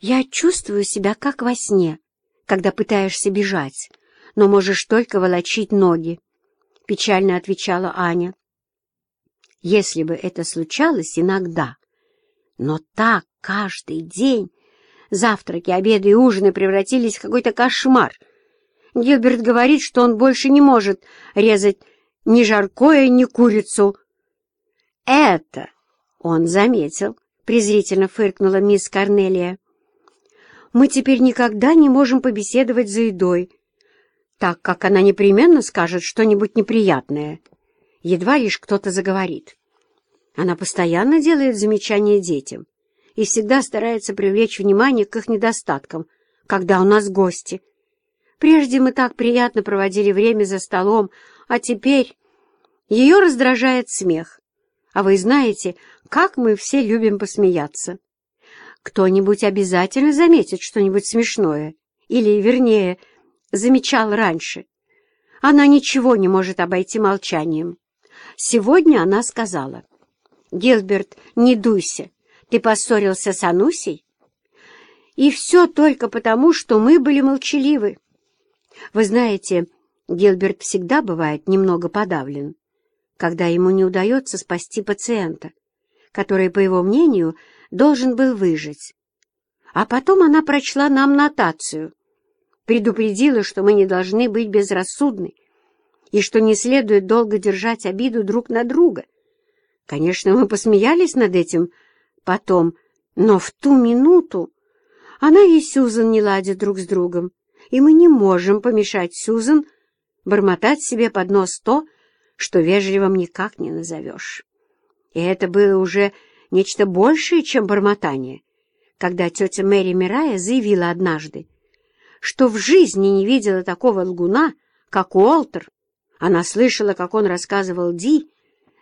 «Я чувствую себя как во сне, когда пытаешься бежать, но можешь только волочить ноги», — печально отвечала Аня. «Если бы это случалось иногда, но так каждый день, завтраки, обеды и ужины превратились в какой-то кошмар. Гилберт говорит, что он больше не может резать ни жаркое, ни курицу». «Это он заметил», — презрительно фыркнула мисс Корнелия мы теперь никогда не можем побеседовать за едой, так как она непременно скажет что-нибудь неприятное. Едва лишь кто-то заговорит. Она постоянно делает замечания детям и всегда старается привлечь внимание к их недостаткам, когда у нас гости. Прежде мы так приятно проводили время за столом, а теперь ее раздражает смех. А вы знаете, как мы все любим посмеяться. Кто-нибудь обязательно заметит что-нибудь смешное, или, вернее, замечал раньше. Она ничего не может обойти молчанием. Сегодня она сказала, «Гилберт, не дуйся, ты поссорился с Анусей?» И все только потому, что мы были молчаливы. Вы знаете, Гилберт всегда бывает немного подавлен, когда ему не удается спасти пациента, который, по его мнению, должен был выжить. А потом она прочла нам нотацию, предупредила, что мы не должны быть безрассудны и что не следует долго держать обиду друг на друга. Конечно, мы посмеялись над этим потом, но в ту минуту она и Сюзан не ладят друг с другом, и мы не можем помешать Сюзан бормотать себе под нос то, что вежливым никак не назовешь. И это было уже нечто большее, чем бормотание, когда тетя Мэри Мирая заявила однажды, что в жизни не видела такого лгуна, как Уолтер. Она слышала, как он рассказывал Ди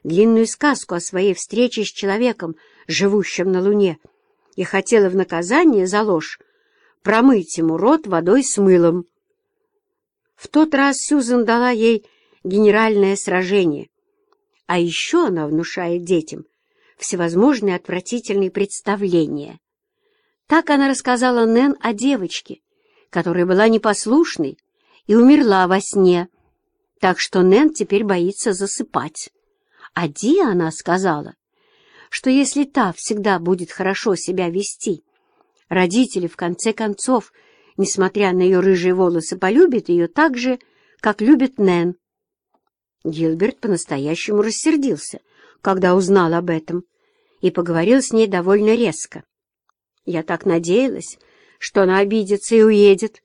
длинную сказку о своей встрече с человеком, живущим на Луне, и хотела в наказание за ложь промыть ему рот водой с мылом. В тот раз Сьюзен дала ей генеральное сражение. А еще она внушает детям, всевозможные отвратительные представления. Так она рассказала Нэн о девочке, которая была непослушной и умерла во сне, так что Нэн теперь боится засыпать. А Ди она сказала, что если та всегда будет хорошо себя вести, родители, в конце концов, несмотря на ее рыжие волосы, полюбят ее так же, как любит Нэн. Гилберт по-настоящему рассердился, когда узнал об этом, и поговорил с ней довольно резко. Я так надеялась, что она обидится и уедет,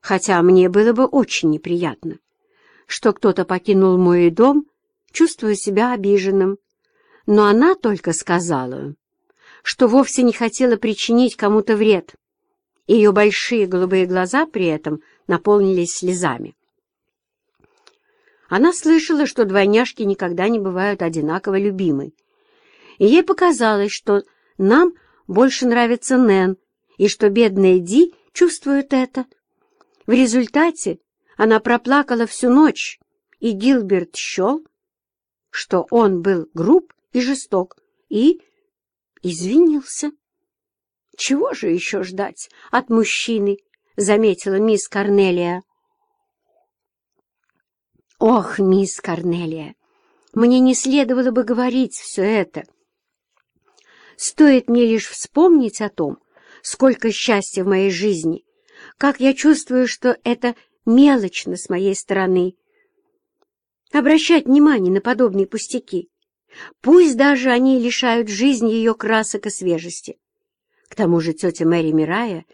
хотя мне было бы очень неприятно, что кто-то покинул мой дом, чувствуя себя обиженным. Но она только сказала, что вовсе не хотела причинить кому-то вред. Ее большие голубые глаза при этом наполнились слезами. Она слышала, что двойняшки никогда не бывают одинаково любимы, и ей показалось, что нам больше нравится Нэн, и что бедная Ди чувствует это. В результате она проплакала всю ночь, и Гилберт счел, что он был груб и жесток, и извинился. «Чего же еще ждать от мужчины?» — заметила мисс Корнелия. «Ох, мисс Корнелия, мне не следовало бы говорить все это. Стоит мне лишь вспомнить о том, сколько счастья в моей жизни, как я чувствую, что это мелочно с моей стороны. Обращать внимание на подобные пустяки, пусть даже они лишают жизни ее красок и свежести. К тому же тетя Мэри Мирая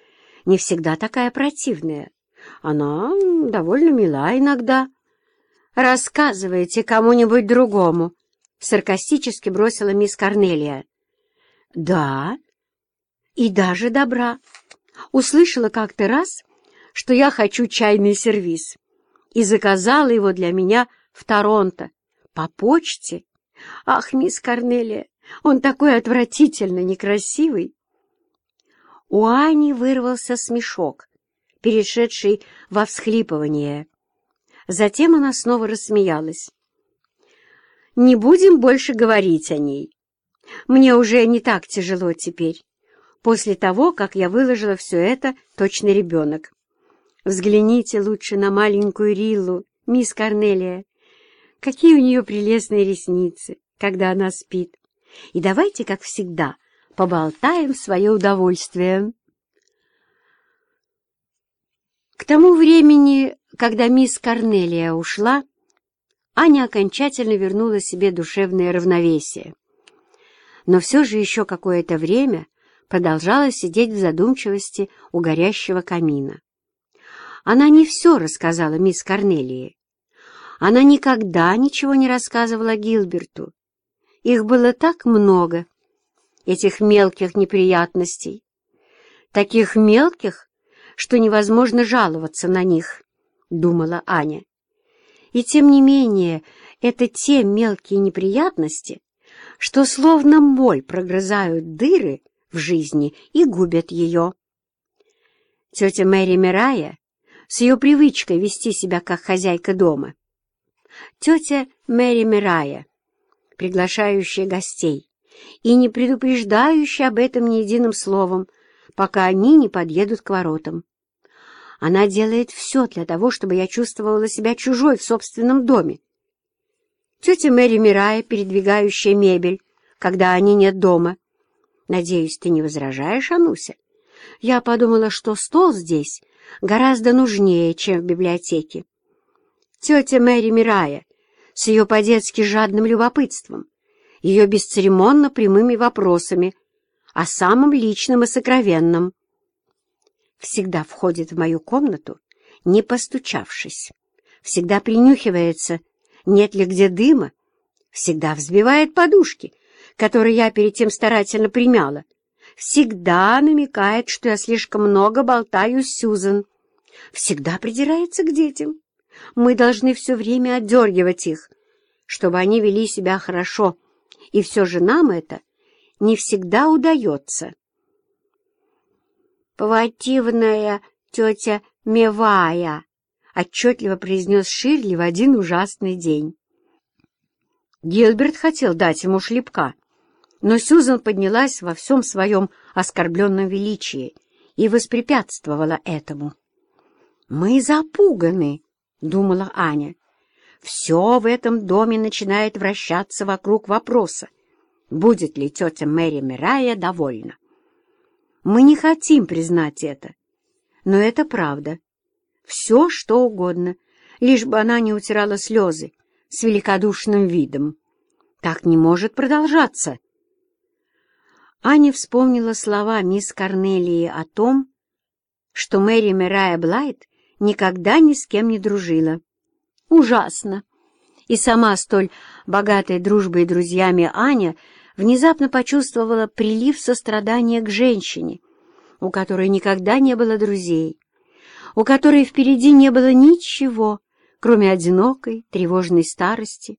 не всегда такая противная. Она довольно мила иногда. «Рассказывайте кому-нибудь другому», — саркастически бросила мисс Корнелия. Да, и даже добра. Услышала как-то раз, что я хочу чайный сервиз, и заказала его для меня в Торонто по почте. Ах, мисс Корнелия, он такой отвратительно некрасивый. У Ани вырвался смешок, перешедший во всхлипывание. Затем она снова рассмеялась. «Не будем больше говорить о ней. Мне уже не так тяжело теперь. после того, как я выложила все это, точно ребенок. Взгляните лучше на маленькую Риллу, мисс Корнелия. Какие у нее прелестные ресницы, когда она спит. И давайте, как всегда, поболтаем в свое удовольствие. К тому времени, когда мисс Корнелия ушла, Аня окончательно вернула себе душевное равновесие. Но все же еще какое-то время продолжала сидеть в задумчивости у горящего камина. Она не все рассказала мисс Корнелии. Она никогда ничего не рассказывала Гилберту. Их было так много, этих мелких неприятностей. Таких мелких, что невозможно жаловаться на них, думала Аня. И тем не менее, это те мелкие неприятности, что словно моль прогрызают дыры в жизни и губят ее. Тетя Мэри Мирая с ее привычкой вести себя как хозяйка дома. Тетя Мэри Мирая, приглашающая гостей и не предупреждающая об этом ни единым словом, пока они не подъедут к воротам. Она делает все для того, чтобы я чувствовала себя чужой в собственном доме. Тетя Мэри Мирая, передвигающая мебель, когда они нет дома. Надеюсь, ты не возражаешь, Ануся? Я подумала, что стол здесь гораздо нужнее, чем в библиотеке. Тетя Мэри Мирая с ее по-детски жадным любопытством, ее бесцеремонно прямыми вопросами о самом личном и сокровенном. Всегда входит в мою комнату, не постучавшись, всегда принюхивается, нет ли где дыма, всегда взбивает подушки, которые я перед тем старательно примяла, всегда намекает, что я слишком много болтаю с Сюзан, всегда придирается к детям. Мы должны все время отдергивать их, чтобы они вели себя хорошо, и все же нам это не всегда удается. «Противная тетя Мевая», — отчетливо произнес Ширли в один ужасный день. Гилберт хотел дать ему шлепка, но Сюзан поднялась во всем своем оскорбленном величии и воспрепятствовала этому. «Мы запуганы», — думала Аня. «Все в этом доме начинает вращаться вокруг вопроса, будет ли тетя Мэри Мирая довольна. Мы не хотим признать это, но это правда. Все, что угодно, лишь бы она не утирала слезы с великодушным видом. Так не может продолжаться». Аня вспомнила слова мисс Корнелии о том, что Мэри Мирая Блайт никогда ни с кем не дружила. Ужасно! И сама столь богатая дружбой и друзьями Аня внезапно почувствовала прилив сострадания к женщине, у которой никогда не было друзей, у которой впереди не было ничего, кроме одинокой, тревожной старости,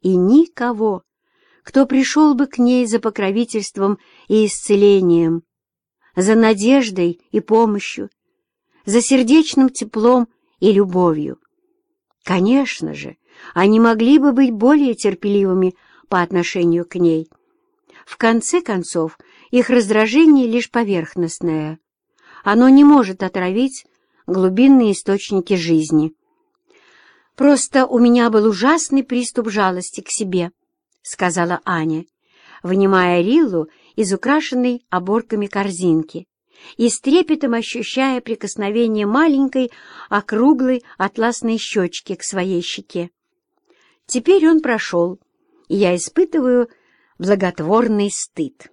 и никого, кто пришел бы к ней за покровительством и исцелением, за надеждой и помощью, за сердечным теплом и любовью. Конечно же, они могли бы быть более терпеливыми по отношению к ней. В конце концов, их раздражение лишь поверхностное. Оно не может отравить глубинные источники жизни. Просто у меня был ужасный приступ жалости к себе —— сказала Аня, вынимая Риллу из украшенной оборками корзинки и с трепетом ощущая прикосновение маленькой округлой атласной щечки к своей щеке. Теперь он прошел, и я испытываю благотворный стыд.